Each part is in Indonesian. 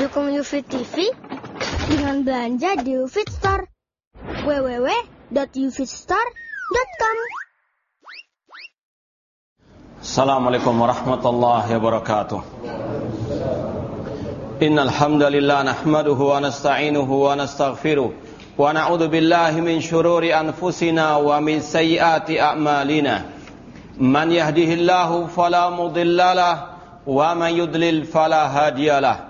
Dukung UFIT TV dengan belanja di UFIT Store. www.ufitstore.com Assalamualaikum warahmatullahi wabarakatuh. Innal hamdalillah nahmaduhu wa nasta'inuhu wa nastaghfiruh wa na'udzu billahi min shururi anfusina wa min sayyiati a'malina. Man yahdihillahu fala mudhillalah wa man yudlil fala hadiyalah.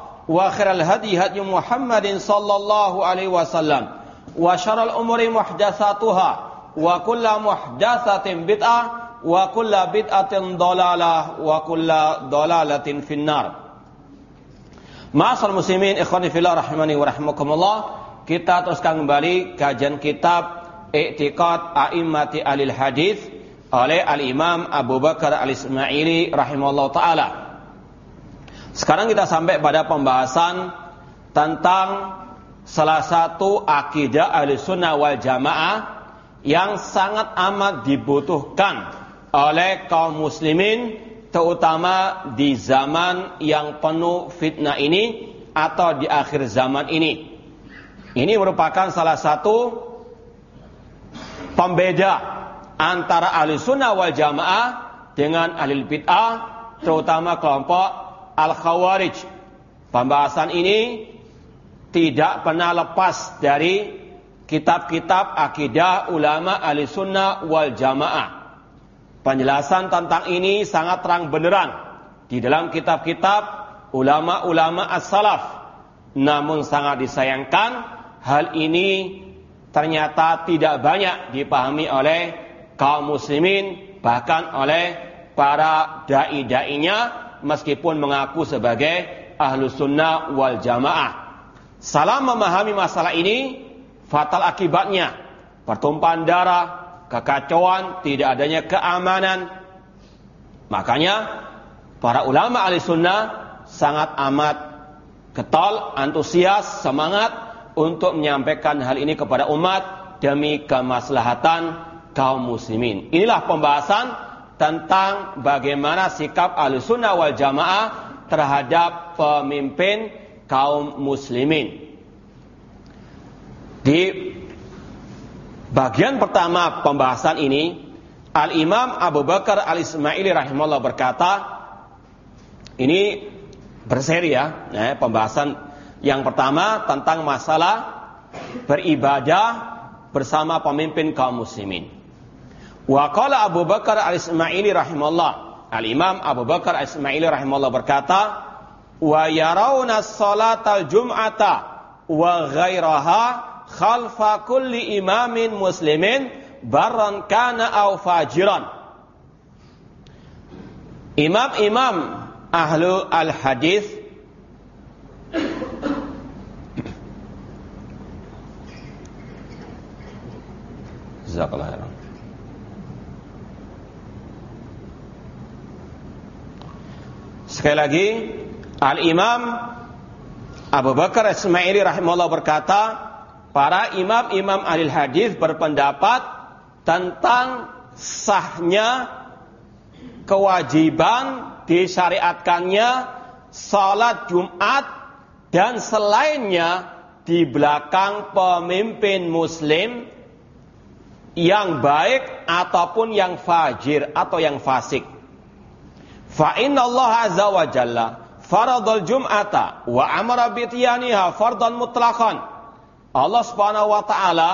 وخير الهدي هدي محمد صلى الله عليه وسلم وشر الأمور محدثاتها وكل محدثة بدعة wa kulla bid'atin dalalah wa kulla dalalatin finnar. Ma'asal muslimin ikhwani fillah rahimani wa rahimakumullah. Kita teruskan kembali kajian kitab I'tiqad A'immati Alil Hadis oleh Al-Imam Abu Bakar Al-Ismaili rahimahullah taala. Sekarang kita sampai pada pembahasan tentang salah satu akidah Ahlussunnah wal Jamaah yang sangat amat dibutuhkan oleh kaum muslimin terutama di zaman yang penuh fitnah ini atau di akhir zaman ini. Ini merupakan salah satu pembeda antara ahli sunnah wal jamaah dengan ahli bid'ah terutama kelompok al-khawarij. Pembahasan ini tidak pernah lepas dari kitab-kitab akidah ulama ahli sunnah wal jamaah. Penjelasan tentang ini sangat terang benderang di dalam kitab-kitab ulama-ulama as-salaf. Namun sangat disayangkan hal ini ternyata tidak banyak dipahami oleh kaum muslimin bahkan oleh para dai-dainya meskipun mengaku sebagai ahlu sunnah wal jamaah. Salah memahami masalah ini fatal akibatnya pertumpahan darah, kekacauan, tidak adanya keamanan. Makanya para ulama ahli sunnah sangat amat ketol, antusias, semangat untuk menyampaikan hal ini kepada umat demi kemaslahatan kaum muslimin. Inilah pembahasan tentang bagaimana sikap ahli sunnah wal jamaah terhadap pemimpin kaum muslimin. Di Bagian pertama pembahasan ini Al-Imam Abu Bakar Al-Ismaili rahimahullah berkata ini berseri ya, ya pembahasan yang pertama tentang masalah beribadah bersama pemimpin kaum muslimin. Wa qala Abu Bakar Al-Ismaili rahimahullah Al-Imam Abu Bakar Al-Ismaili rahimahullah berkata wa yarawna salatal jum'ata wa ghairaha khalfa kulli imamin muslimin barran kana au fajiran. Imam-imam ahlu al-hadis Jazakallah. Sekali lagi, Al-Imam Abu Bakar Ismaili rahimahullah berkata, para imam-imam ahli hadis berpendapat tentang sahnya kewajiban disyariatkannya salat Jumat dan selainnya di belakang pemimpin muslim yang baik ataupun yang fajir atau yang fasik. Fa inna Allah azza wa jalla faradul jum'ata wa amara bitiyaniha fardan mutlaqan Allah Subhanahu wa taala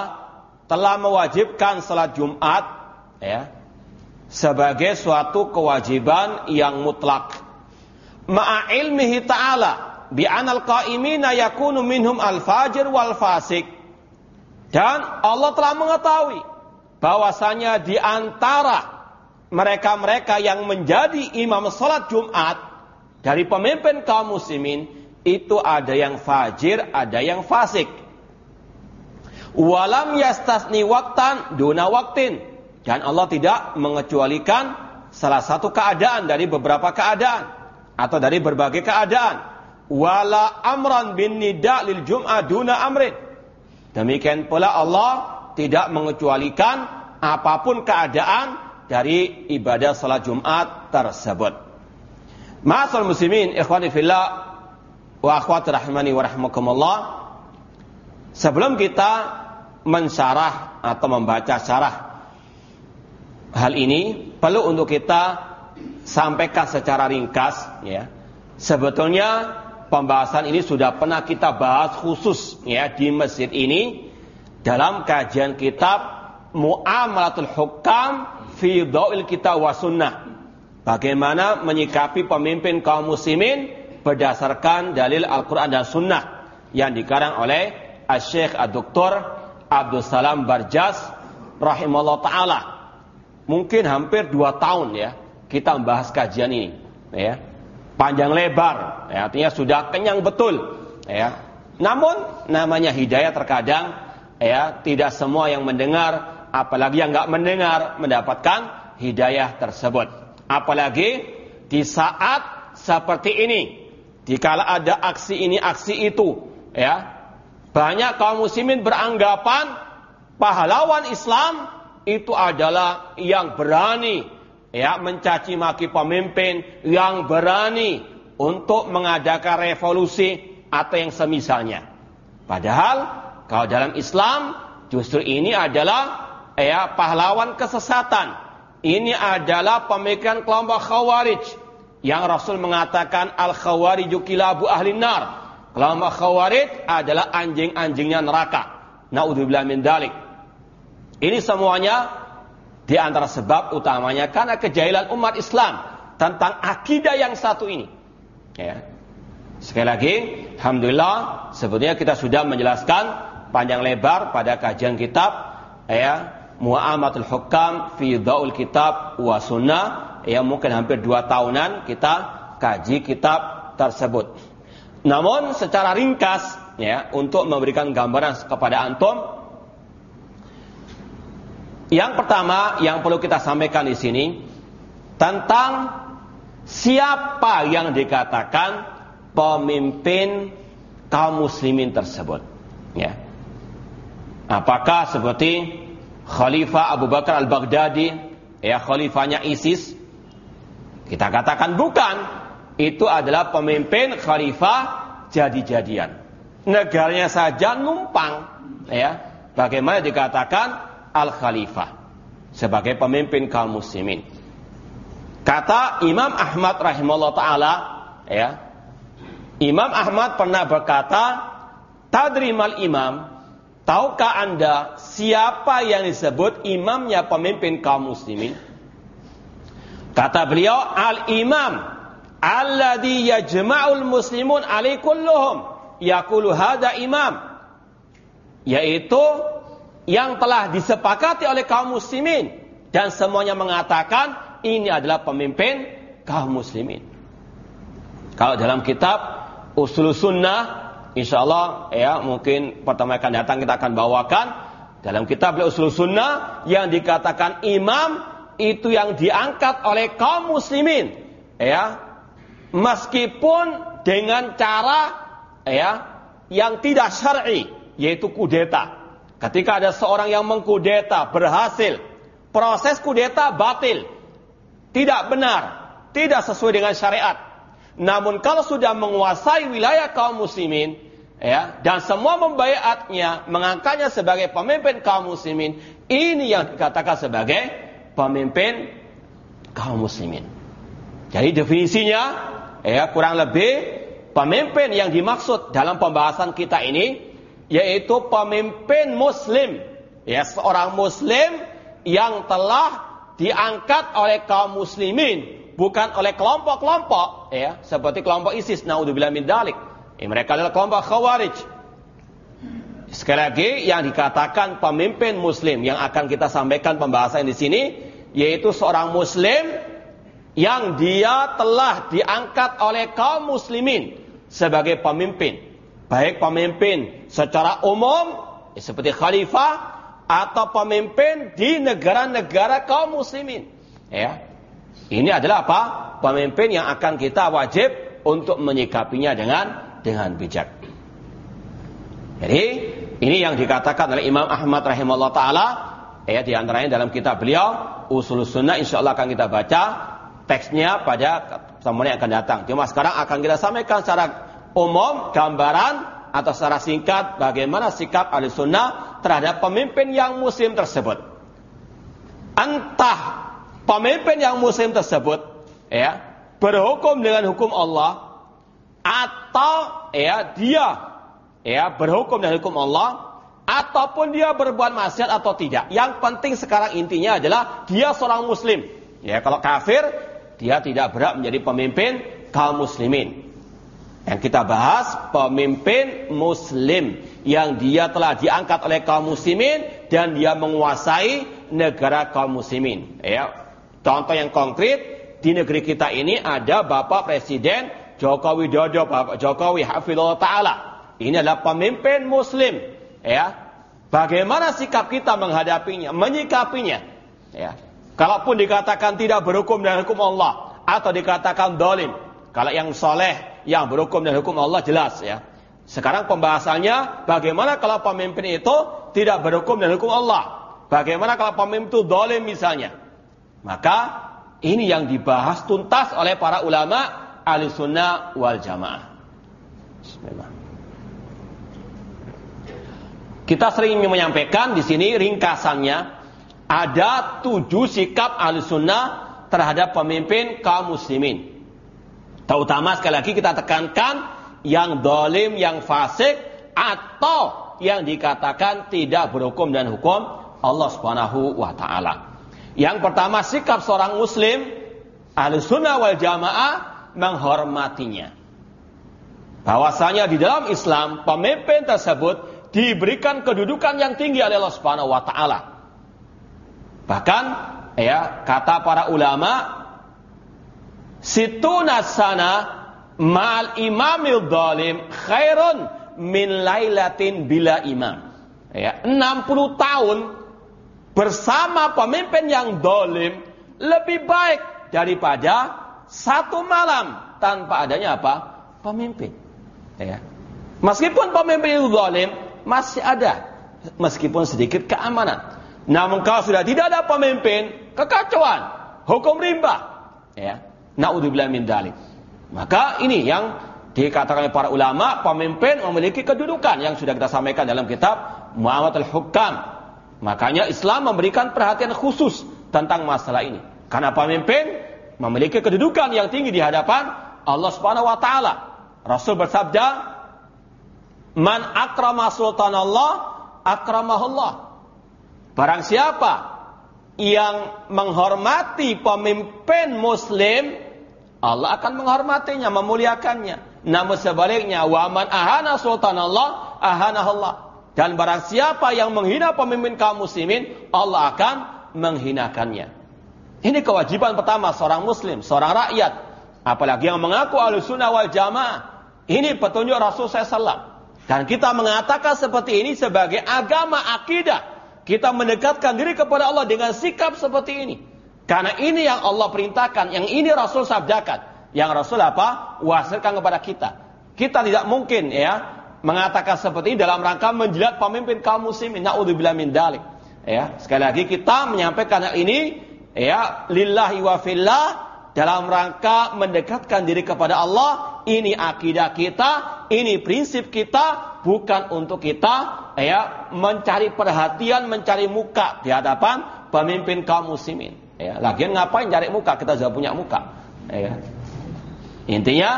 telah mewajibkan salat Jumat ya sebagai suatu kewajiban yang mutlak. Ma'a ilmihi ta'ala bi anal qa'imina yakunu minhum al-fajir wal fasik. Dan Allah telah mengetahui bahwasanya di antara mereka-mereka yang menjadi imam salat Jumat dari pemimpin kaum muslimin itu ada yang fajir, ada yang fasik. Walam yastasni waktan duna waktin. Dan Allah tidak mengecualikan salah satu keadaan dari beberapa keadaan. Atau dari berbagai keadaan. Wala amran bin nida lil jum'ah duna amrin. Demikian pula Allah tidak mengecualikan apa pun keadaan dari ibadah salat Jumat tersebut. Ma'asal muslimin ikhwani fillah wa akhwati rahimani wa rahmakumullah. Sebelum kita mensyarah atau membaca syarah hal ini perlu untuk kita sampaikan secara ringkas ya. Sebetulnya pembahasan ini sudah pernah kita bahas khusus ya di masjid ini dalam kajian kitab Muamalatul Hukam fi dha'il kita wa sunnah. Bagaimana menyikapi pemimpin kaum muslimin berdasarkan dalil Al-Quran dan Sunnah yang dikarang oleh Al-Syeikh Ad-Doktor Abdul Salam Barjas rahimahullah ta'ala. Mungkin hampir dua tahun ya kita membahas kajian ini. Ya. Panjang lebar, ya, artinya sudah kenyang betul. Ya. Namun namanya hidayah terkadang ya tidak semua yang mendengar apalagi yang nggak mendengar mendapatkan hidayah tersebut. Apalagi di saat seperti ini, dikala ada aksi ini aksi itu, ya banyak kaum muslimin beranggapan pahlawan Islam itu adalah yang berani ya mencaci maki pemimpin, yang berani untuk mengadakan revolusi atau yang semisalnya. Padahal kalau dalam Islam justru ini adalah ya pahlawan kesesatan. Ini adalah pemikiran kelompok Khawarij yang Rasul mengatakan al khawariju kilabu ahli nar. Kelompok Khawarij adalah anjing-anjingnya neraka. Naudzubillah min dalik. Ini semuanya di antara sebab utamanya karena kejahilan umat Islam tentang akidah yang satu ini. Ya. Sekali lagi, alhamdulillah sebetulnya kita sudah menjelaskan panjang lebar pada kajian kitab ya Mu'amatul Hukam fi Daul Kitab wa Sunnah yang mungkin hampir dua tahunan kita kaji kitab tersebut. Namun secara ringkas ya untuk memberikan gambaran kepada antum yang pertama yang perlu kita sampaikan di sini tentang siapa yang dikatakan pemimpin kaum muslimin tersebut ya. Apakah seperti Khalifah Abu Bakar al-Baghdadi, ya khalifahnya ISIS? Kita katakan bukan. Itu adalah pemimpin khalifah jadi-jadian. Negaranya saja numpang, ya. Bagaimana dikatakan al-khalifah sebagai pemimpin kaum muslimin. Kata Imam Ahmad rahimahullah taala, ya. Imam Ahmad pernah berkata, "Tadrimal imam Tahukah Anda siapa yang disebut imamnya pemimpin kaum muslimin? Kata beliau, al-imam alladhi yajma'ul muslimun alaikulluhum yaqulu hada imam. Yaitu yang telah disepakati oleh kaum muslimin dan semuanya mengatakan ini adalah pemimpin kaum muslimin. Kalau dalam kitab Usul Sunnah Insya Allah ya mungkin pertama akan datang kita akan bawakan dalam kitab Usul Sunnah yang dikatakan imam itu yang diangkat oleh kaum muslimin ya meskipun dengan cara ya yang tidak syar'i yaitu kudeta. Ketika ada seorang yang mengkudeta berhasil, proses kudeta batil, tidak benar, tidak sesuai dengan syariat. Namun kalau sudah menguasai wilayah kaum muslimin, ya dan semua membayatnya mengangkatnya sebagai pemimpin kaum muslimin ini yang dikatakan sebagai pemimpin kaum muslimin jadi definisinya ya kurang lebih pemimpin yang dimaksud dalam pembahasan kita ini yaitu pemimpin muslim. Ya, seorang muslim yang telah diangkat oleh kaum muslimin, bukan oleh kelompok-kelompok, ya, seperti kelompok ISIS, naudzubillah min dalik. Ya, mereka adalah kelompok khawarij. Sekali lagi yang dikatakan pemimpin muslim yang akan kita sampaikan pembahasan di sini yaitu seorang muslim yang dia telah diangkat oleh kaum muslimin sebagai pemimpin. Baik pemimpin secara umum seperti khalifah atau pemimpin di negara-negara kaum muslimin. Ya. Ini adalah apa? Pemimpin yang akan kita wajib untuk menyikapinya dengan dengan bijak. Jadi ini yang dikatakan oleh Imam Ahmad rahimahullah taala ya di antaranya dalam kitab beliau Usul Sunnah insyaallah akan kita baca teksnya pada pertemuan yang akan datang. Cuma sekarang akan kita sampaikan secara umum gambaran atau secara singkat bagaimana sikap ahli sunnah terhadap pemimpin yang muslim tersebut. Entah pemimpin yang muslim tersebut ya berhukum dengan hukum Allah atau ya dia ya berhukum dan hukum Allah ataupun dia berbuat maksiat atau tidak. Yang penting sekarang intinya adalah dia seorang muslim. Ya, kalau kafir dia tidak berhak menjadi pemimpin kaum muslimin. Yang kita bahas pemimpin muslim yang dia telah diangkat oleh kaum muslimin dan dia menguasai negara kaum muslimin. Ya. Contoh yang konkret di negeri kita ini ada Bapak Presiden Joko Widodo, Bapak Jokowi Hafizullah Ta'ala. Ini adalah pemimpin muslim, ya. Bagaimana sikap kita menghadapinya, menyikapinya, ya. Kalaupun dikatakan tidak berhukum dengan hukum Allah atau dikatakan dolim, kalau yang soleh yang berhukum dengan hukum Allah jelas ya. Sekarang pembahasannya bagaimana kalau pemimpin itu tidak berhukum dengan hukum Allah? Bagaimana kalau pemimpin itu dolim misalnya? Maka ini yang dibahas tuntas oleh para ulama ahli sunnah wal jamaah. Kita sering menyampaikan di sini ringkasannya ada tujuh sikap ahli sunnah terhadap pemimpin kaum muslimin. Terutama sekali lagi kita tekankan yang dolim, yang fasik atau yang dikatakan tidak berhukum dan hukum Allah Subhanahu wa taala. Yang pertama sikap seorang muslim ahli sunnah wal jamaah menghormatinya. Bahwasanya di dalam Islam pemimpin tersebut diberikan kedudukan yang tinggi oleh Allah Subhanahu wa taala. Bahkan ya kata para ulama situna sana mal imamil dalim khairun min lailatin bila imam. Ya, 60 tahun bersama pemimpin yang dolim lebih baik daripada satu malam tanpa adanya apa? Pemimpin. Ya. Meskipun pemimpin itu dolim, masih ada meskipun sedikit keamanan. Namun kalau sudah tidak ada pemimpin, kekacauan, hukum rimba. Ya. Naudzubillah min dalik. Maka ini yang dikatakan oleh para ulama, pemimpin memiliki kedudukan yang sudah kita sampaikan dalam kitab Muhammad al-Hukam. Makanya Islam memberikan perhatian khusus tentang masalah ini. Karena pemimpin memiliki kedudukan yang tinggi di hadapan Allah Subhanahu wa taala. Rasul bersabda, Man akrama sultan Allah, akramahullah. Barang siapa yang menghormati pemimpin muslim, Allah akan menghormatinya, memuliakannya. Namun sebaliknya, sultan Allah, ahana Allah. Dan barang siapa yang menghina pemimpin kaum muslimin, Allah akan menghinakannya. Ini kewajiban pertama seorang muslim, seorang rakyat. Apalagi yang mengaku ahlu sunnah wal jamaah. Ini petunjuk Rasul SAW. Dan kita mengatakan seperti ini sebagai agama akidah. Kita mendekatkan diri kepada Allah dengan sikap seperti ini. Karena ini yang Allah perintahkan, yang ini Rasul sabdakan. Yang Rasul apa? Wasilkan kepada kita. Kita tidak mungkin ya mengatakan seperti ini dalam rangka menjilat pemimpin kaum muslimin. Naudzubillah min dalik. Ya, sekali lagi kita menyampaikan ini ya lillahi wa fillah dalam rangka mendekatkan diri kepada Allah. Ini akidah kita, ini prinsip kita bukan untuk kita ya mencari perhatian, mencari muka di hadapan pemimpin kaum muslimin. Ya, lagian ngapain cari muka? Kita sudah punya muka. Ya. Intinya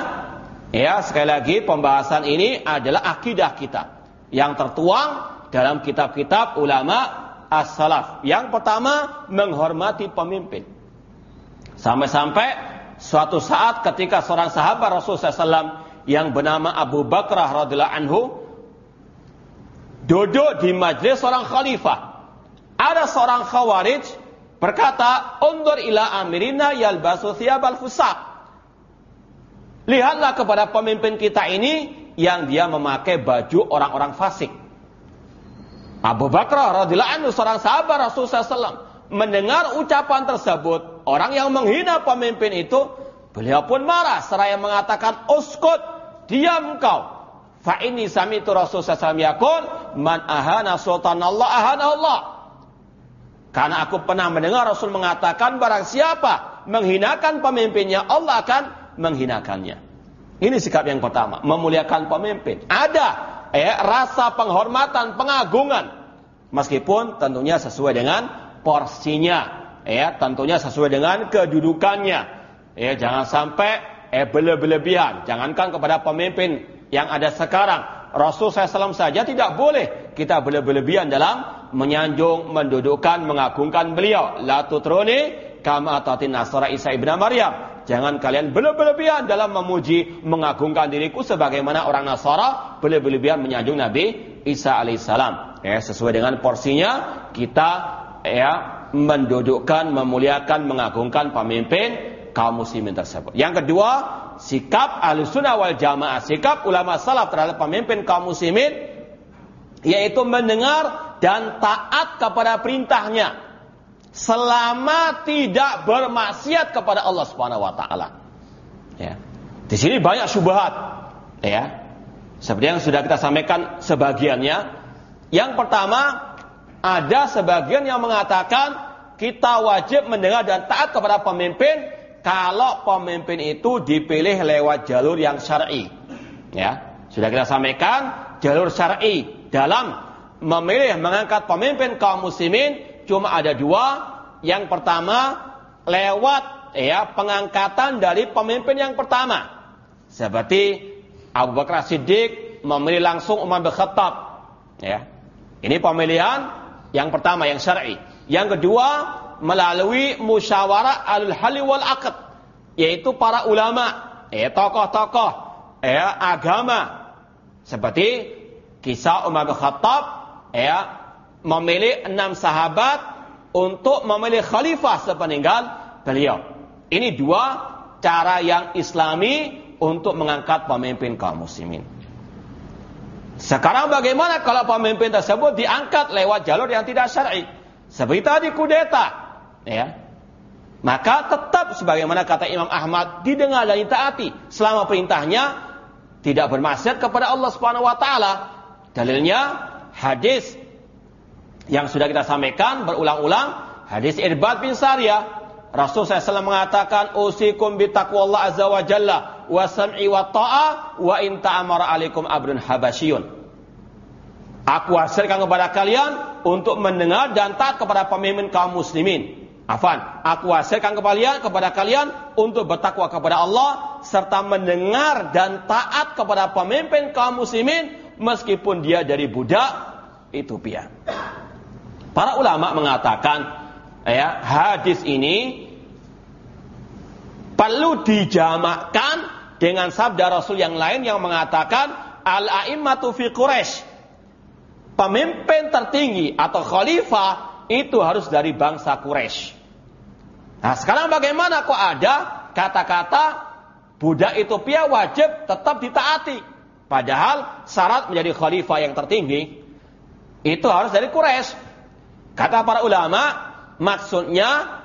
ya sekali lagi pembahasan ini adalah akidah kita. yang tertuang dalam kitab-kitab ulama as-salaf. Yang pertama, menghormati pemimpin. Sampai-sampai suatu saat ketika seorang sahabat Rasulullah SAW yang bernama Abu Bakrah radhiyallahu anhu duduk di majelis seorang khalifah. Ada seorang khawarij berkata, "Undur ila amirina yalbasu thiyabal fusaq." Lihatlah kepada pemimpin kita ini yang dia memakai baju orang-orang fasik. Abu Bakar radhiyallahu anhu seorang sahabat Rasulullah SAW mendengar ucapan tersebut, orang yang menghina pemimpin itu, beliau pun marah seraya mengatakan, "Uskut, diam kau." Fa ini sami itu Rasulullah SAW yakul, "Man ahana sultan Allah ahana Allah." Karena aku pernah mendengar Rasul mengatakan barang siapa menghinakan pemimpinnya Allah akan menghinakannya. Ini sikap yang pertama, memuliakan pemimpin. Ada ya, rasa penghormatan, pengagungan. Meskipun tentunya sesuai dengan porsinya. Ya, tentunya sesuai dengan kedudukannya. Ya, jangan sampai eh berlebihan. Jangankan kepada pemimpin yang ada sekarang. Rasul SAW saja tidak boleh kita berlebihan dalam menyanjung, mendudukkan, mengagungkan beliau. La kama atatin nasara Isa ibn Maryam. Jangan kalian berlebihan dalam memuji, mengagungkan diriku sebagaimana orang Nasara berlebihan menyanjung Nabi Isa alaihissalam. Ya, sesuai dengan porsinya kita ya mendudukkan, memuliakan, mengagungkan pemimpin kaum muslimin tersebut. Yang kedua, sikap al-sunnah wal jamaah, sikap ulama salaf terhadap pemimpin kaum muslimin yaitu mendengar dan taat kepada perintahnya selama tidak bermaksiat kepada Allah Subhanahu wa taala. Ya. Di sini banyak syubhat, ya. Seperti yang sudah kita sampaikan sebagiannya. Yang pertama, ada sebagian yang mengatakan kita wajib mendengar dan taat kepada pemimpin kalau pemimpin itu dipilih lewat jalur yang syar'i. Ya, sudah kita sampaikan jalur syar'i dalam memilih mengangkat pemimpin kaum muslimin cuma ada dua. Yang pertama lewat ya pengangkatan dari pemimpin yang pertama. Seperti Abu Bakar Siddiq memilih langsung Umar bin Khattab. Ya. Ini pemilihan yang pertama yang syar'i. Yang kedua melalui musyawarah al-hali wal aqd yaitu para ulama, ya tokoh-tokoh ya agama seperti kisah Umar bin Khattab ya memilih enam sahabat untuk memilih khalifah sepeninggal beliau. Ini dua cara yang islami untuk mengangkat pemimpin kaum muslimin. Sekarang bagaimana kalau pemimpin tersebut diangkat lewat jalur yang tidak syar'i? Seperti tadi kudeta, ya. Maka tetap sebagaimana kata Imam Ahmad didengar dan ditaati selama perintahnya tidak bermaksiat kepada Allah Subhanahu wa taala. Dalilnya hadis yang sudah kita sampaikan berulang-ulang hadis Irbad bin Sariyah Rasul SAW mengatakan usikum bi taqwallah azza wa jalla wa sam'i wa ta'a wa in ta'amara alaikum abrun habasyun Aku hasilkan kepada kalian untuk mendengar dan taat kepada pemimpin kaum muslimin. Afan, aku hasilkan kepada kepada kalian untuk bertakwa kepada Allah serta mendengar dan taat kepada pemimpin kaum muslimin meskipun dia dari budak Ethiopia. Para ulama mengatakan ya, hadis ini perlu dijamakkan dengan sabda Rasul yang lain yang mengatakan al-a'immatu fi Quraisy. Pemimpin tertinggi atau khalifah itu harus dari bangsa Quraisy. Nah, sekarang bagaimana kok ada kata-kata budak Ethiopia wajib tetap ditaati? Padahal syarat menjadi khalifah yang tertinggi itu harus dari Quraisy. Kata para ulama, maksudnya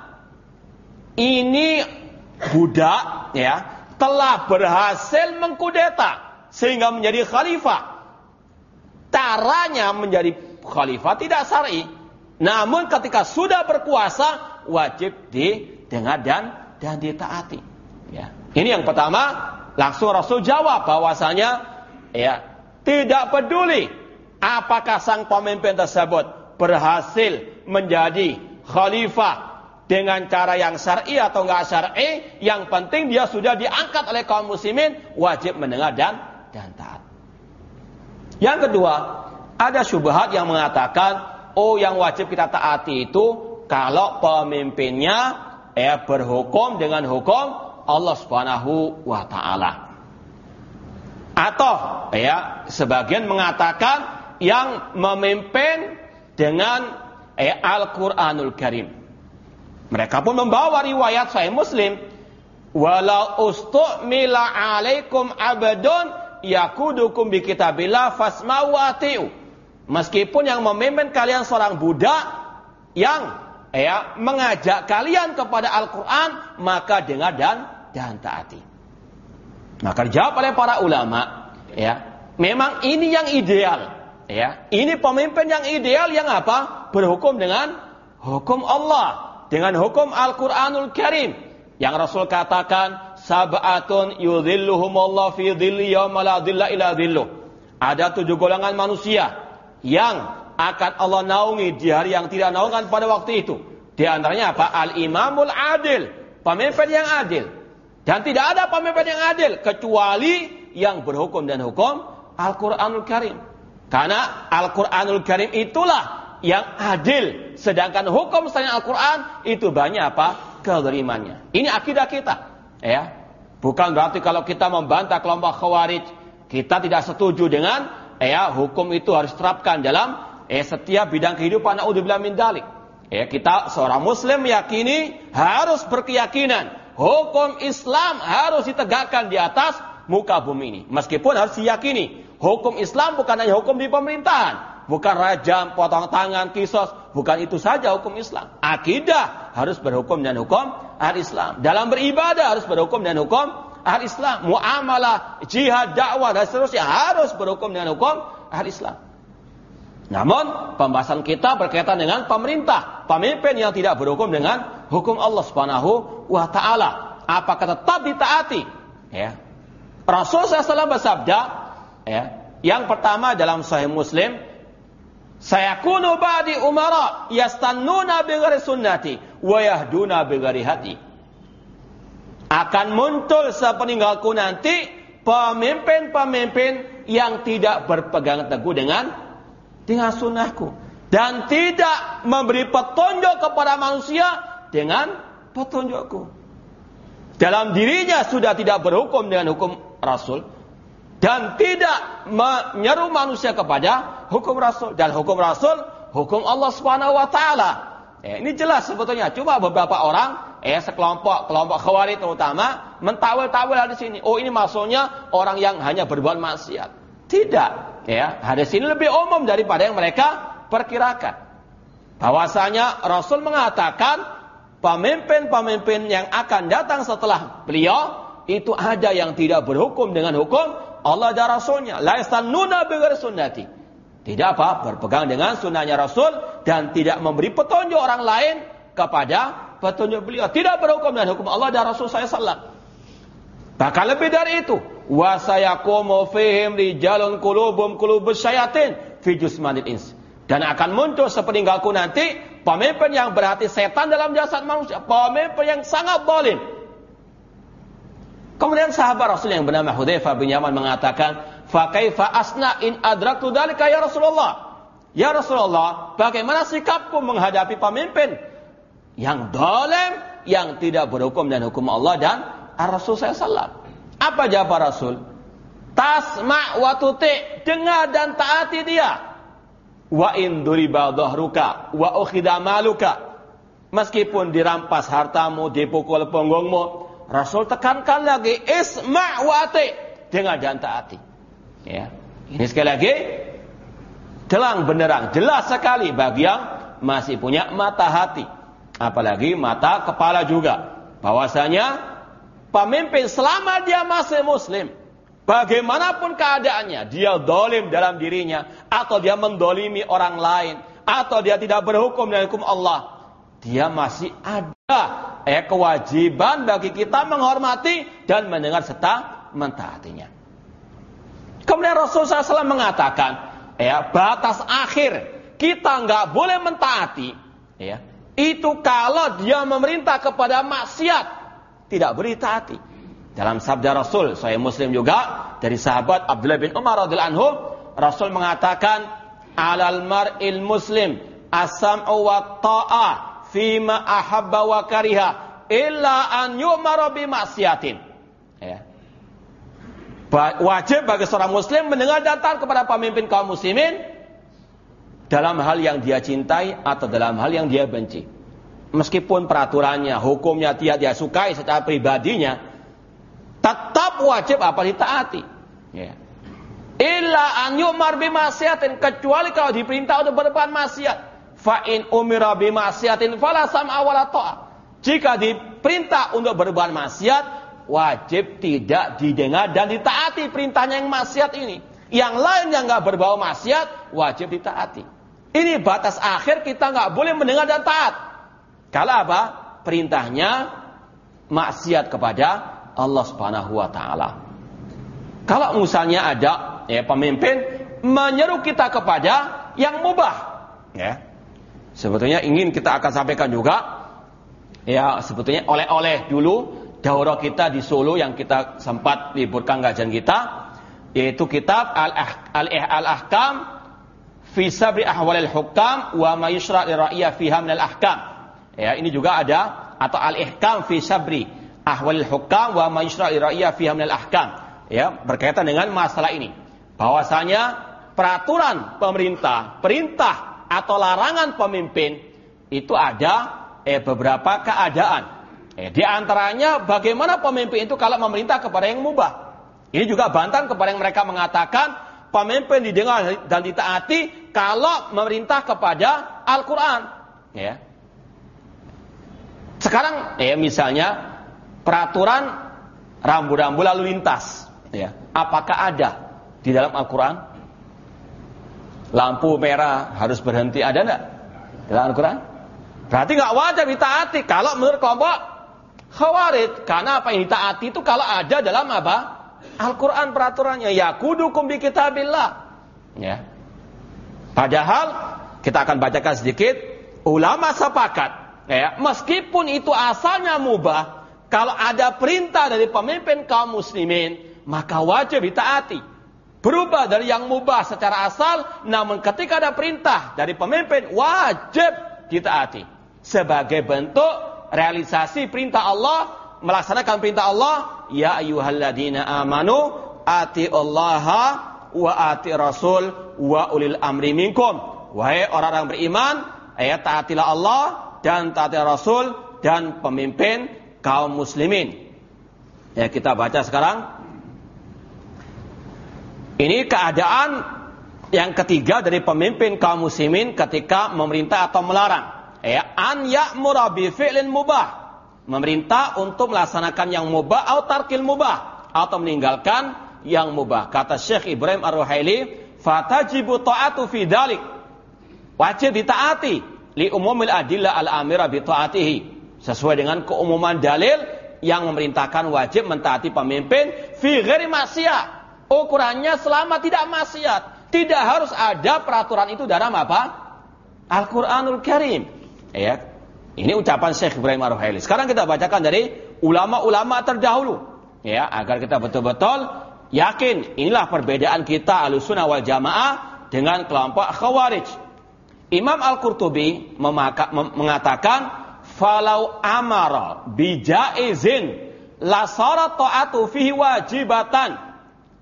ini budak ya telah berhasil mengkudeta sehingga menjadi khalifah. Caranya menjadi khalifah tidak syar'i. Namun ketika sudah berkuasa wajib didengar dan dan ditaati. Ya. Ini yang pertama, langsung Rasul jawab bahwasanya ya tidak peduli apakah sang pemimpin tersebut berhasil menjadi khalifah dengan cara yang syar'i atau enggak syar'i, yang penting dia sudah diangkat oleh kaum muslimin, wajib mendengar dan dan taat. Yang kedua, Ada syubhat yang mengatakan, oh yang wajib kita taati itu kalau pemimpinnya ya berhukum dengan hukum Allah Subhanahu wa taala. Atau ya sebagian mengatakan yang memimpin dengan eh, Al-Qur'anul Karim. Mereka pun membawa riwayat Sahih Muslim, "Walau ustu'mila 'alaikum abadun yakudukum bi kitabillah fasma'u atiu." Meskipun yang memimpin kalian seorang budak yang ya mengajak kalian kepada Al-Qur'an, maka dengar dan dan taati. Maka dijawab oleh para ulama, ya, memang ini yang ideal. Ya, ini pemimpin yang ideal yang apa? Berhukum dengan hukum Allah, dengan hukum Al-Qur'anul Karim. Yang Rasul katakan, sab'atun yudhilluhumullah fi dhilli yawma la dhilla ila dhilluh. Ada tujuh golongan manusia yang akan Allah naungi di hari yang tidak naungan pada waktu itu. Di antaranya apa? Al-imamul adil, pemimpin yang adil. Dan tidak ada pemimpin yang adil kecuali yang berhukum dan hukum Al-Qur'anul Karim. Karena Al-Quranul Karim itulah yang adil. Sedangkan hukum selain Al-Quran itu banyak apa? Kezalimannya. Ini akidah kita. Ya. Bukan berarti kalau kita membantah kelompok khawarij. Kita tidak setuju dengan ya, hukum itu harus terapkan dalam eh, setiap bidang kehidupan. Na'udzubillah min dalik. Ya, kita seorang muslim meyakini harus berkeyakinan. Hukum Islam harus ditegakkan di atas muka bumi ini. Meskipun harus diyakini Hukum Islam bukan hanya hukum di pemerintahan. Bukan rajam, potong tangan, kisos. Bukan itu saja hukum Islam. Akidah harus berhukum dan hukum al-Islam. Dalam beribadah harus berhukum dan hukum al-Islam. Muamalah, jihad, dakwah, dan seterusnya harus berhukum dengan hukum al-Islam. Namun pembahasan kita berkaitan dengan pemerintah, pemimpin yang tidak berhukum dengan hukum Allah Subhanahu wa taala. Apakah tetap ditaati? Ya. Rasul SAW bersabda, Ya. Yang pertama dalam Sahih Muslim, saya kunu ba'di umara yastannuna bighairi sunnati wa yahduna hati. Akan muncul sepeninggalku nanti pemimpin-pemimpin yang tidak berpegang teguh dengan dengan sunnahku dan tidak memberi petunjuk kepada manusia dengan petunjukku. Dalam dirinya sudah tidak berhukum dengan hukum Rasul, dan tidak menyeru manusia kepada hukum Rasul dan hukum Rasul hukum Allah Subhanahu wa taala. Eh, ini jelas sebetulnya. Cuma beberapa orang, eh sekelompok kelompok khawarij terutama mentawil-tawil di sini. Oh, ini maksudnya orang yang hanya berbuat maksiat. Tidak, ya. Hadis ini lebih umum daripada yang mereka perkirakan. Bahwasanya Rasul mengatakan pemimpin-pemimpin yang akan datang setelah beliau itu ada yang tidak berhukum dengan hukum Allah dan Rasulnya. La yastannuna sunnati. Tidak apa, berpegang dengan sunnahnya Rasul dan tidak memberi petunjuk orang lain kepada petunjuk beliau. Tidak berhukum dengan hukum Allah dan Rasul saya salah. Bahkan lebih dari itu, wa sayaqumu fihim rijalun qulubum qulubus syayatin fi jusmanil ins. Dan akan muncul sepeninggalku nanti pemimpin yang berhati setan dalam jasad manusia, pemimpin yang sangat zalim Kemudian sahabat Rasul yang bernama Hudzaifah bin Yaman mengatakan, "Fa kaifa asna in adraktu dzalika ya Rasulullah?" Ya Rasulullah, bagaimana sikapku menghadapi pemimpin yang dolim, yang tidak berhukum dan hukum Allah dan Rasul SAW? Apa jawab Rasul? Tasma wa tuti, dengar dan taati dia. Wa in duriba dhahruka wa ukhida maluka. Meskipun dirampas hartamu, dipukul punggungmu, Rasul tekankan lagi isma' wa ati. Dengar dan taati. Ya. Ini sekali lagi telang benderang, jelas sekali bagi yang masih punya mata hati, apalagi mata kepala juga. Bahwasanya pemimpin selama dia masih muslim, bagaimanapun keadaannya, dia dolim dalam dirinya, atau dia mendolimi orang lain, atau dia tidak berhukum dengan hukum Allah, dia masih ada eh, kewajiban bagi kita menghormati dan mendengar serta mentaatinya. Kemudian Rasulullah SAW mengatakan, ya batas akhir kita nggak boleh mentaati, ya itu kalau dia memerintah kepada maksiat tidak boleh taati. Dalam sabda Rasul, saya Muslim juga dari sahabat Abdullah bin Umar radhiyallahu anhu, Rasul mengatakan, 'alal mar'il muslim as-sam'u wa ta'ah fima ahabba wa kariha illa an yu'mara bi maksiatin. Ya. Wajib bagi seorang muslim mendengar dan taat kepada pemimpin kaum muslimin dalam hal yang dia cintai atau dalam hal yang dia benci. Meskipun peraturannya, hukumnya tidak dia sukai secara pribadinya, tetap wajib apa ditaati. Ya. Illa an yu'mar bimaksiatin kecuali kalau diperintah untuk berbuat maksiat. Fa in umira bimaksiatin fala sam'a wala. Jika diperintah untuk berbuat maksiat, wajib tidak didengar dan ditaati perintahnya yang maksiat ini. Yang lain yang nggak berbau maksiat, wajib ditaati. Ini batas akhir kita nggak boleh mendengar dan taat. Kalau apa? Perintahnya maksiat kepada Allah Subhanahu wa taala. Kalau misalnya ada ya pemimpin menyeru kita kepada yang mubah ya sebetulnya ingin kita akan sampaikan juga. Ya sebetulnya oleh-oleh dulu daurah kita di Solo yang kita sempat liburkan kajian kita yaitu kitab Al-Ahkam fi sabri ahwalil hukam wa ma yusra lira'iyah fiha minal ahkam. Ya ini juga ada atau Al-Ihkam fi sabri ahwalil hukam wa ma yusra lira'iyah fiha minal ahkam. Ya berkaitan dengan masalah ini. Bahwasanya peraturan pemerintah, perintah atau larangan pemimpin itu ada eh, beberapa keadaan. Eh, di antaranya bagaimana pemimpin itu kalau memerintah kepada yang mubah. Ini juga bantahan kepada yang mereka mengatakan pemimpin didengar dan ditaati kalau memerintah kepada Al-Quran. Ya. Sekarang, eh, misalnya peraturan rambu-rambu lalu lintas. Ya. Apakah ada di dalam Al-Quran? Lampu merah harus berhenti ada enggak? Dalam Al-Quran? Berarti nggak wajar ditaati kalau menurut kelompok khawarid. Karena apa yang ditaati itu kalau ada dalam apa? Al-Quran peraturannya. Ya kudukum bi kitabillah. Ya. Padahal kita akan bacakan sedikit. Ulama sepakat. Ya, meskipun itu asalnya mubah. Kalau ada perintah dari pemimpin kaum muslimin. Maka wajib ditaati berubah dari yang mubah secara asal, namun ketika ada perintah dari pemimpin wajib ditaati sebagai bentuk realisasi perintah Allah, melaksanakan perintah Allah, ya ayyuhalladzina amanu ati Allah wa ati Rasul wa ulil amri minkum. Wahai orang-orang beriman, ayat taatilah Allah dan taati Rasul dan pemimpin kaum muslimin. Ya kita baca sekarang ini keadaan yang ketiga dari pemimpin kaum muslimin ketika memerintah atau melarang. Ya, an ya'mura bi fi'lin mubah. Memerintah untuk melaksanakan yang mubah atau tarkil mubah atau meninggalkan yang mubah. Kata Syekh Ibrahim Ar-Ruhaili, fatajibu ta'atu fi dalik. Wajib ditaati li umumil adillah al-amira bi ta'atihi. Sesuai dengan keumuman dalil yang memerintahkan wajib mentaati pemimpin fi ghairi maksiat Ukurannya selama tidak maksiat. Tidak harus ada peraturan itu dalam apa? Al-Quranul Karim. Ya. Ini ucapan Syekh Ibrahim Ar-Ruhaili. Sekarang kita bacakan dari ulama-ulama terdahulu. Ya, agar kita betul-betul yakin inilah perbedaan kita Ahlussunnah wal Jamaah dengan kelompok Khawarij. Imam Al-Qurtubi mengatakan falau amara bijaizin la sarat ta'atu fihi wajibatan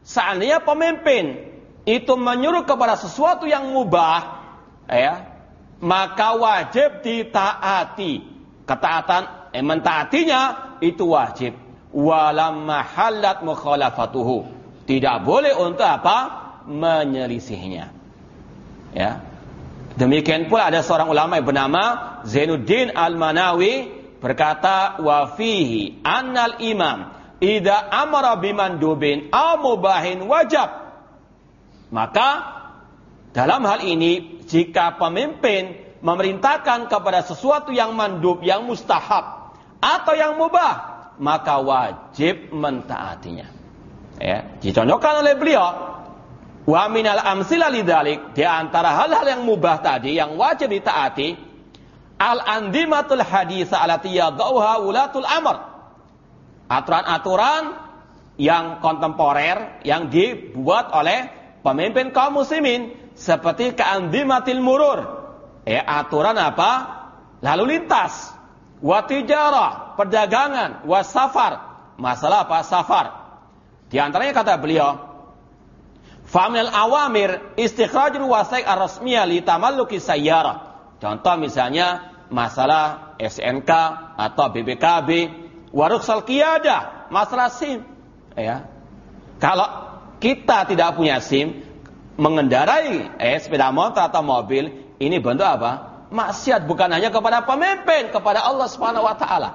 Seandainya pemimpin itu menyuruh kepada sesuatu yang mubah, ya, maka wajib ditaati. Ketaatan, eh, mentaatinya itu wajib. Walam mahallat mukhalafatuhu. Tidak boleh untuk apa? Menyelisihnya. Ya. Demikian pula ada seorang ulama yang bernama Zainuddin Al-Manawi berkata wa fihi annal imam Ida amara bimandubin aw mubahin wajab. Maka dalam hal ini jika pemimpin memerintahkan kepada sesuatu yang mandub, yang mustahab atau yang mubah, maka wajib mentaatinya. Ya, dicontohkan oleh beliau Wa minal amsila lidalik di antara hal-hal yang mubah tadi yang wajib ditaati al andimatul hadis alati yadauha ulatul amr aturan-aturan yang kontemporer yang dibuat oleh pemimpin kaum muslimin seperti keandimatil murur. Ya, aturan apa? Lalu lintas. Watijara, perdagangan, wasafar. Masalah apa? Safar. Di antaranya kata beliau, Famil awamir istikhrajul wasaik ar-rasmiyah li tamalluki sayyara. Contoh misalnya masalah SNK atau BBKB, waruksal kiada, masalah SIM. Ya. Kalau kita tidak punya SIM, mengendarai eh, sepeda motor atau mobil, ini bentuk apa? Maksiat bukan hanya kepada pemimpin, kepada Allah Subhanahu wa taala.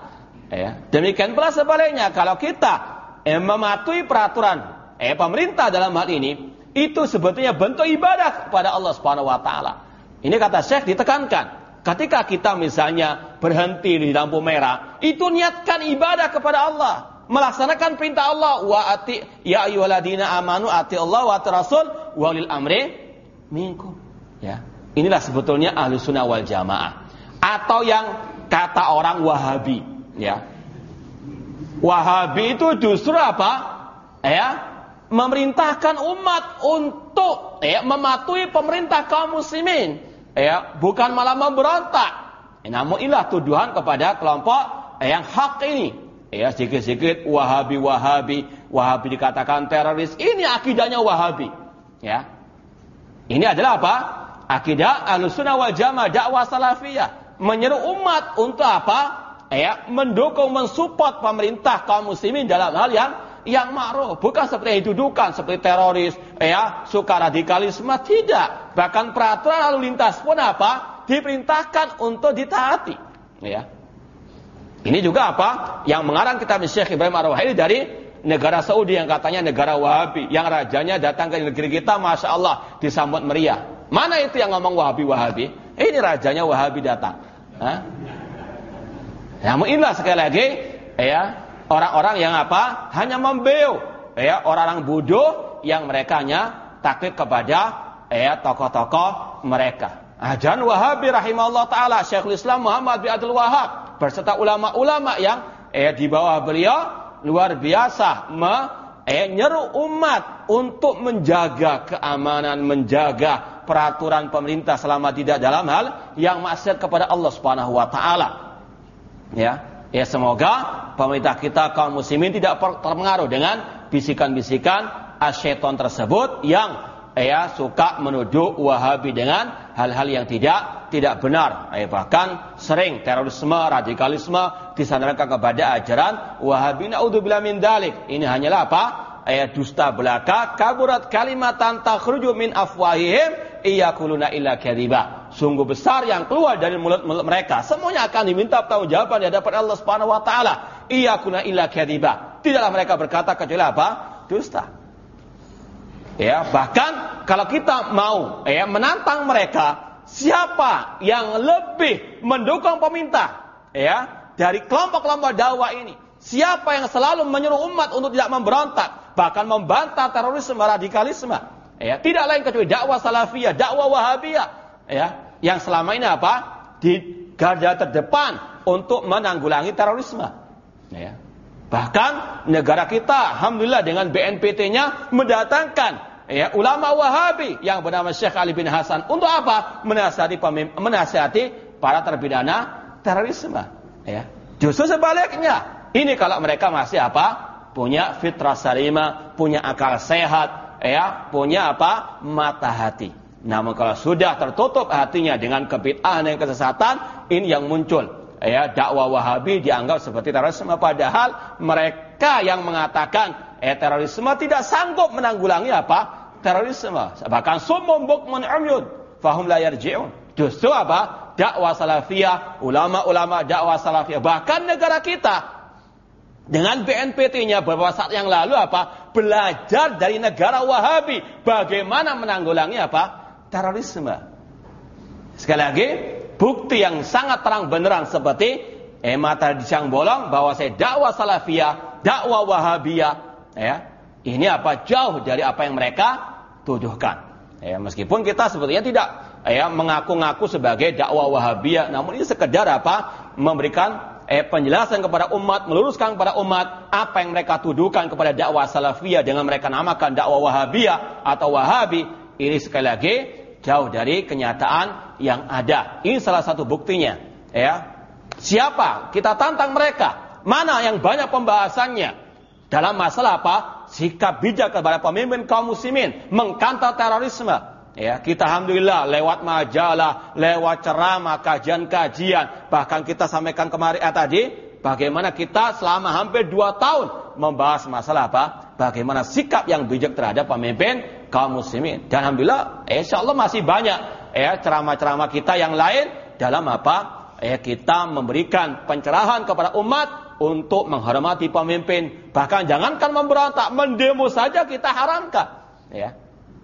Ya. Demikian pula sebaliknya, kalau kita eh, mematuhi peraturan eh pemerintah dalam hal ini, itu sebetulnya bentuk ibadah kepada Allah Subhanahu wa taala. Ini kata Syekh ditekankan. Ketika kita misalnya berhenti di lampu merah, itu niatkan ibadah kepada Allah, melaksanakan perintah Allah wa ati ya ayyuhalladzina amanu ati Allah wa ati rasul walil amri minkum. Ya. Inilah sebetulnya ahlu sunnah wal jamaah. Atau yang kata orang wahabi. Ya. Wahabi itu justru apa? Ya, memerintahkan umat untuk ya, mematuhi pemerintah kaum muslimin, ya, bukan malah memberontak. Ya, namun inilah tuduhan kepada kelompok ya, yang hak ini. Ya, sedikit-sedikit Wahabi-Wahabi, Wahabi dikatakan teroris. Ini akidahnya Wahabi. Ya. Ini adalah apa? Akidah Ahlussunnah wal Jamaah dakwah salafiyah, menyeru umat untuk apa? Ya, mendukung mensupport pemerintah kaum muslimin dalam hal yang yang ma'ruf, bukan seperti yang didudukan seperti teroris, ya, suka radikalisme tidak. Bahkan peraturan lalu lintas pun apa? diperintahkan untuk ditaati, ya. Ini juga apa? Yang mengarang kitab Syekh Ibrahim Ar-Ruhaili dari negara Saudi yang katanya negara Wahabi, yang rajanya datang ke negeri kita, masya Allah disambut meriah. Mana itu yang ngomong Wahabi Wahabi? Ini rajanya Wahabi datang. Hah? Namun inilah sekali lagi, ya, orang-orang yang apa? Hanya membeu, ya, orang-orang bodoh yang mereka hanya taklid kepada ya tokoh-tokoh mereka. Ajan Wahabi rahimahullah taala Syekhul Islam Muhammad bin Abdul Wahab berserta ulama-ulama yang eh di bawah beliau luar biasa me, eh, nyeru umat untuk menjaga keamanan, menjaga peraturan pemerintah selama tidak dalam hal yang maksiat kepada Allah Subhanahu wa taala. Ya, Ya semoga pemerintah kita kaum muslimin tidak terpengaruh dengan bisikan-bisikan asyaiton tersebut yang ya suka menuduh Wahabi dengan hal-hal yang tidak tidak benar. Ya, bahkan sering terorisme, radikalisme disandarkan kepada ajaran Wahabi. Naudzubillah min dalik. Ini hanyalah apa? Ya, dusta belaka. Kaburat kalimatan takhruju min afwahihim iyakuluna illa kadhiba sungguh besar yang keluar dari mulut-mulut mereka. Semuanya akan diminta jawaban di hadapan Allah Subhanahu wa taala. Iya kuna illa kadhiba. Tidaklah mereka berkata kecuali apa? Dusta. Ya, bahkan kalau kita mau ya menantang mereka, siapa yang lebih mendukung pemerintah ya dari kelompok-kelompok dakwah ini? Siapa yang selalu menyuruh umat untuk tidak memberontak, bahkan membantah terorisme, radikalisme? Ya, tidak lain kecuali dakwah salafiyah, dakwah wahabiyah. Ya, yang selama ini apa? Di garda terdepan untuk menanggulangi terorisme. Ya. Bahkan negara kita, alhamdulillah dengan BNPT-nya mendatangkan ya, ulama Wahabi yang bernama Syekh Ali bin Hasan untuk apa? Menasihati menasihati para terpidana terorisme. Ya. Justru sebaliknya, ini kalau mereka masih apa? Punya fitrah salimah, punya akal sehat, ya, punya apa? Mata hati. Namun kalau sudah tertutup hatinya dengan kebid'ahan dan kesesatan, ini yang muncul. Ya, dakwah Wahabi dianggap seperti terorisme padahal mereka yang mengatakan eh terorisme tidak sanggup menanggulangi apa? Terorisme. Bahkan sumum bukmun umyun fahum la yarji'un. Justru apa? Dakwah salafiyah, ulama-ulama dakwah salafiyah, bahkan negara kita dengan BNPT-nya beberapa saat yang lalu apa? Belajar dari negara Wahabi bagaimana menanggulangi apa? Terorisme. Sekali lagi, bukti yang sangat terang beneran seperti eh mata di siang bolong bahwa saya dakwah salafiyah, dakwah wahabiyah, ya. Ini apa jauh dari apa yang mereka tuduhkan. Ya, meskipun kita sebetulnya tidak ya mengaku-ngaku sebagai dakwah wahabiyah, namun ini sekedar apa? memberikan eh, penjelasan kepada umat, meluruskan kepada umat apa yang mereka tuduhkan kepada dakwah salafiyah dengan mereka namakan dakwah wahabiyah atau wahabi. Ini sekali lagi jauh dari kenyataan yang ada. Ini salah satu buktinya, ya. Siapa? Kita tantang mereka. Mana yang banyak pembahasannya dalam masalah apa? Sikap bijak kepada pemimpin kaum muslimin, mengkantar terorisme. Ya, kita alhamdulillah lewat majalah, lewat ceramah, kajian-kajian, bahkan kita sampaikan kemarin eh, tadi bagaimana kita selama hampir dua tahun membahas masalah apa? Bagaimana sikap yang bijak terhadap pemimpin kaum muslimin. Dan alhamdulillah, insya Allah masih banyak ya ceramah-ceramah kita yang lain dalam apa? Ya kita memberikan pencerahan kepada umat untuk menghormati pemimpin. Bahkan jangankan memberontak, mendemo saja kita haramkan. Ya.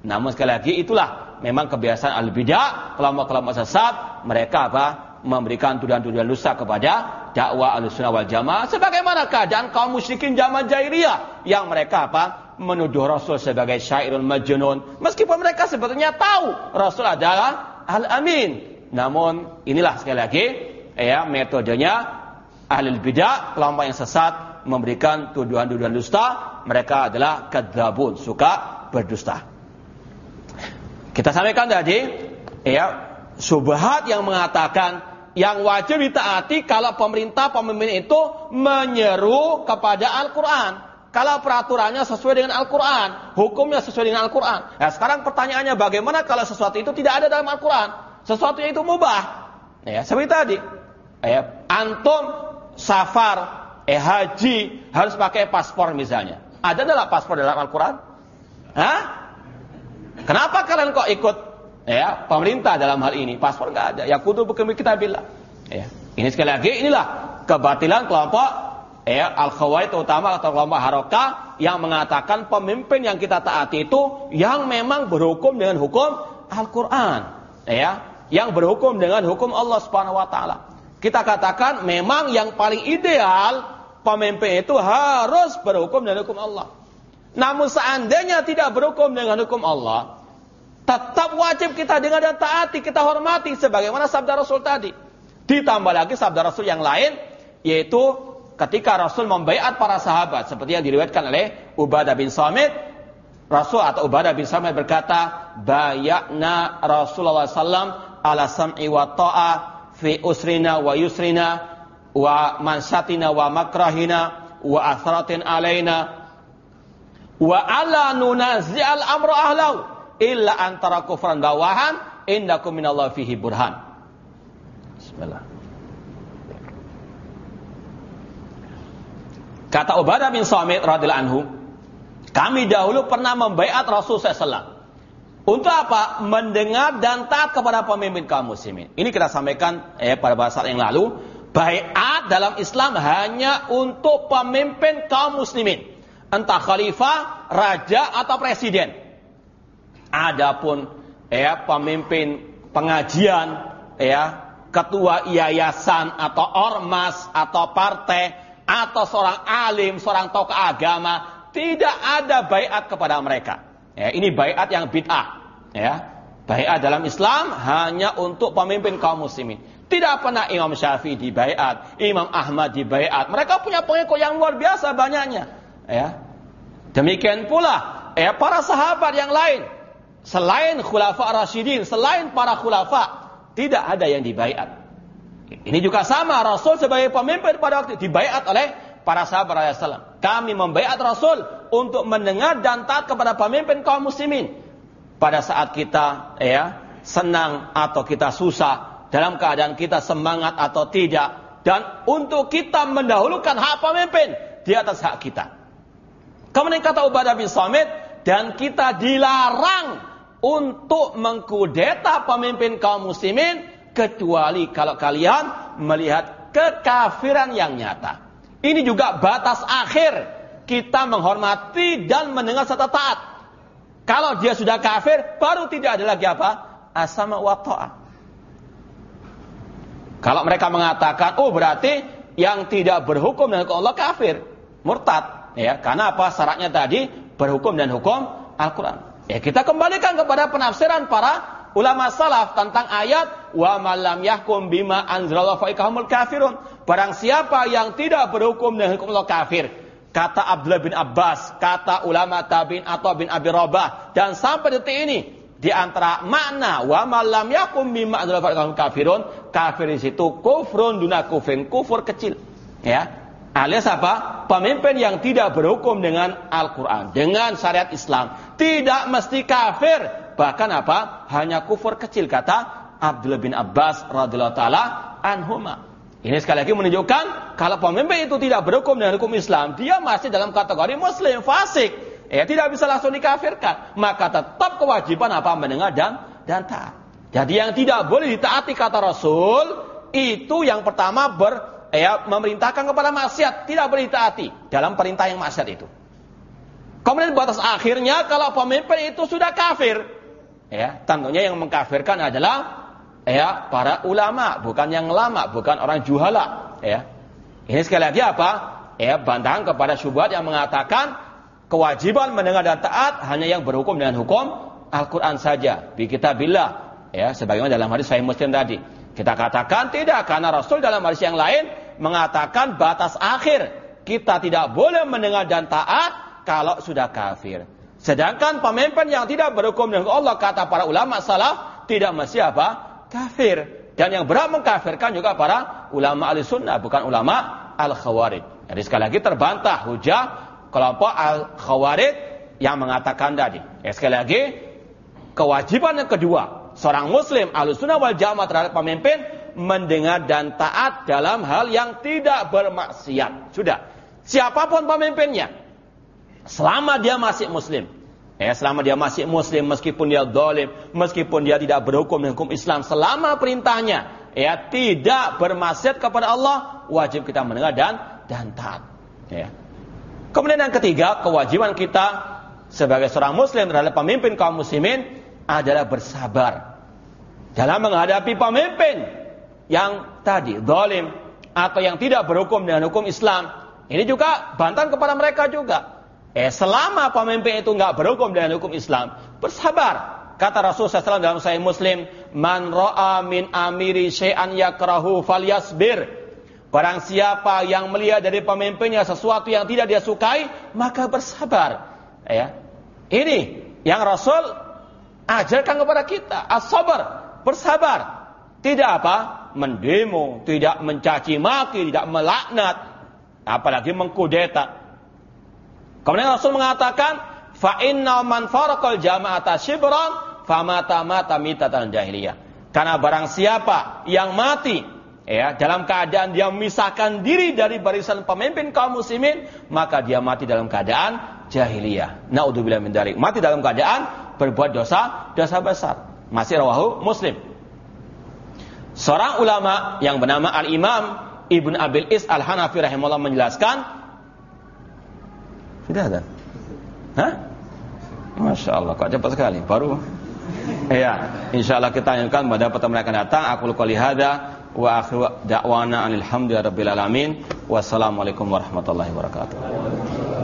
Namun sekali lagi itulah memang kebiasaan al-bidah, kelompok-kelompok sesat, mereka apa? memberikan tuduhan-tuduhan dusta kepada dakwah al-sunnah wal jamaah sebagaimana keadaan kaum musyrikin zaman jahiliyah yang mereka apa? menuduh Rasul sebagai syairul majnun meskipun mereka sebetulnya tahu Rasul adalah al-amin. Namun inilah sekali lagi ya metodenya ahli bidah, kelompok yang sesat memberikan tuduhan-tuduhan dusta, mereka adalah kadzabun, suka berdusta. Kita sampaikan tadi, ya, subhat yang mengatakan yang wajib ditaati kalau pemerintah pemimpin itu menyeru kepada Al-Quran. Kalau peraturannya sesuai dengan Al-Quran, hukumnya sesuai dengan Al-Quran. Nah, sekarang pertanyaannya bagaimana kalau sesuatu itu tidak ada dalam Al-Quran? Sesuatu itu mubah. Ya, seperti tadi. Ya, antum safar, eh haji harus pakai paspor misalnya. Ada dalam paspor dalam Al-Quran? Hah? Kenapa kalian kok ikut ya pemerintah dalam hal ini? Paspor nggak ada. Ya kudu kita bilang. Ya. Ini sekali lagi inilah kebatilan kelompok ya al khawaid utama atau kelompok haroka yang mengatakan pemimpin yang kita taati itu yang memang berhukum dengan hukum Al-Qur'an. Ya, yang berhukum dengan hukum Allah Subhanahu wa taala. Kita katakan memang yang paling ideal pemimpin itu harus berhukum dengan hukum Allah. Namun seandainya tidak berhukum dengan hukum Allah, tetap wajib kita dengar dan taati, kita hormati sebagaimana sabda Rasul tadi. Ditambah lagi sabda Rasul yang lain, yaitu ketika Rasul membaiat para sahabat, seperti yang diriwayatkan oleh Ubadah bin Samit, Rasul atau Ubadah bin Samit berkata, bayakna Rasulullah SAW ala sam'i wa ta'a fi usrina wa yusrina wa mansatina wa makrahina wa athratin alaina wa ala nunazi'al amru ahlau illa antara kufran bawahan indakum minallah fihi burhan. Bismillah. Kata Ubadah bin Samit radhiyallahu anhu, kami dahulu pernah membaiat Rasul SAW. Untuk apa? Mendengar dan taat kepada pemimpin kaum muslimin. Ini kita sampaikan eh, pada bahasa yang lalu. Baiat dalam Islam hanya untuk pemimpin kaum muslimin entah khalifah, raja atau presiden. Adapun ya pemimpin pengajian, ya ketua yayasan atau ormas atau partai atau seorang alim, seorang tokoh agama tidak ada bayat kepada mereka. Ya, ini bayat yang bid'ah. Ya, bayat dalam Islam hanya untuk pemimpin kaum muslimin. Tidak pernah Imam Syafi'i dibayat, Imam Ahmad dibayat. Mereka punya pengikut yang luar biasa banyaknya. Ya, Demikian pula ya para sahabat yang lain selain khulafa rasyidin, selain para khulafa tidak ada yang dibaiat. Ini juga sama Rasul sebagai pemimpin pada waktu dibaiat oleh para sahabat Rasulullah. Kami membaiat Rasul untuk mendengar dan taat kepada pemimpin kaum muslimin pada saat kita ya senang atau kita susah, dalam keadaan kita semangat atau tidak dan untuk kita mendahulukan hak pemimpin di atas hak kita. Kemudian kata Ubadah bin Samit, dan kita dilarang untuk mengkudeta pemimpin kaum muslimin kecuali kalau kalian melihat kekafiran yang nyata. Ini juga batas akhir kita menghormati dan mendengar serta taat. Kalau dia sudah kafir, baru tidak ada lagi apa? Asama wa ta'ah. Kalau mereka mengatakan, oh berarti yang tidak berhukum dengan Allah kafir, murtad. Ya, karena apa? Syaratnya tadi berhukum dan hukum Al-Quran. Ya, kita kembalikan kepada penafsiran para ulama salaf tentang ayat wa malam yahkum bima anzalallahu fa kafirun. Barang siapa yang tidak berhukum dengan hukum Allah kafir. Kata Abdullah bin Abbas, kata ulama tabi'in atau bin Abi Rabah dan sampai detik ini di antara makna wa malam yakum bima kaum kafirun kafir di situ kufrun duna kufrin kufur kecil ya alias apa? Pemimpin yang tidak berhukum dengan Al-Qur'an dengan syariat Islam. Tidak mesti kafir. Bahkan apa? Hanya kufur kecil kata Abdullah bin Abbas radhiyallahu taala anhuma. Ini sekali lagi menunjukkan kalau pemimpin itu tidak berhukum dengan hukum Islam dia masih dalam kategori muslim fasik. Ya tidak bisa langsung dikafirkan, maka tetap kewajiban apa? Mendengar dan dan taat. Jadi yang tidak boleh ditaati kata Rasul itu yang pertama ber ya memerintahkan kepada maksiat, tidak boleh ditaati dalam perintah yang maksiat itu. Kemudian batas akhirnya kalau pemimpin itu sudah kafir, ya tentunya yang mengkafirkan adalah ya para ulama, bukan yang lama, bukan orang juhala, ya. Ini sekali lagi apa? Ya bantahan kepada syubhat yang mengatakan kewajiban mendengar dan taat hanya yang berhukum dengan hukum Al-Quran saja. Bi kitabillah. Ya, sebagaimana dalam hadis Sahih Muslim tadi. Kita katakan tidak karena Rasul dalam hadis yang lain mengatakan batas akhir. Kita tidak boleh mendengar dan taat kalau sudah kafir. Sedangkan pemimpin yang tidak berhukum dengan Allah kata para ulama salaf tidak mesti apa? Kafir. Dan yang berat mengkafirkan juga para ulama al-sunnah bukan ulama al-khawarij. Jadi sekali lagi terbantah hujah kelompok al-khawarid yang mengatakan tadi. Ya, sekali lagi, kewajiban yang kedua, seorang muslim al-sunnah wal jamaah terhadap pemimpin mendengar dan taat dalam hal yang tidak bermaksiat. Sudah. Siapa pun pemimpinnya, selama dia masih muslim, Ya, selama dia masih muslim, meskipun dia dolim, meskipun dia tidak berhukum dengan hukum Islam, selama perintahnya ya tidak bermaksiat kepada Allah, wajib kita mendengar dan dan taat. Ya. Kemudian yang ketiga, kewajiban kita sebagai seorang muslim terhadap pemimpin kaum muslimin adalah bersabar dalam menghadapi pemimpin yang tadi zalim atau yang tidak berhukum dengan hukum Islam. Ini juga bantahan kepada mereka juga. Eh selama pemimpin itu nggak berhukum dengan hukum Islam, bersabar. Kata Rasulullah SAW dalam Sahih Muslim, "Man ra'a min amiri syai'an yakrahu falyasbir." Barang siapa yang melihat dari pemimpinnya sesuatu yang tidak dia sukai, maka bersabar. Ya. Ini yang Rasul ajarkan kepada kita, as-sabar, bersabar. Tidak apa? Mendemo, tidak mencaci maki, tidak melaknat, apalagi mengkudeta. Kemudian Rasul mengatakan, fa inna man faraqal jama'ata shibran famata mata mitatan jahiliyah. Karena barang siapa yang mati ya dalam keadaan dia memisahkan diri dari barisan pemimpin kaum muslimin maka dia mati dalam keadaan jahiliyah naudzubillah min dzalik mati dalam keadaan berbuat dosa dosa besar masih rawahu muslim seorang ulama yang bernama al imam ibn abil is al hanafi rahimahullah menjelaskan sudah ada Hah? Masya Allah, kok cepat sekali. Baru Ya, insya Allah kita lanjutkan pada pertemuan yang akan datang. Aku luka lihada wa akhiru da'wana alhamdulillahi rabbil alamin wassalamualaikum warahmatullahi wabarakatuh